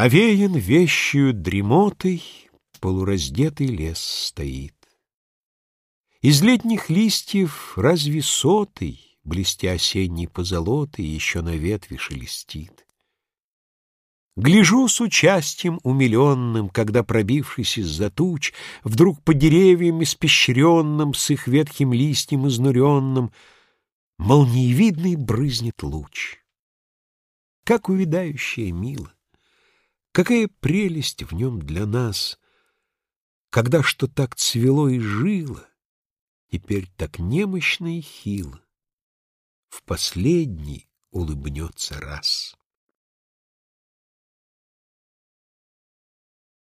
Овеян вещью дремотой Полураздетый лес стоит. Из летних листьев разве сотый, Блестя осенней позолотой, Еще на ветви шелестит. Гляжу с участием умиленным, Когда, пробившись из-за туч, Вдруг по деревьям испещренным, С их ветхим листьем изнуренным, Молниевидный брызнет луч. Как увядающее мило! Какая прелесть в нем для нас, Когда что так цвело и жило, Теперь так немощно и хило, В последний улыбнется раз.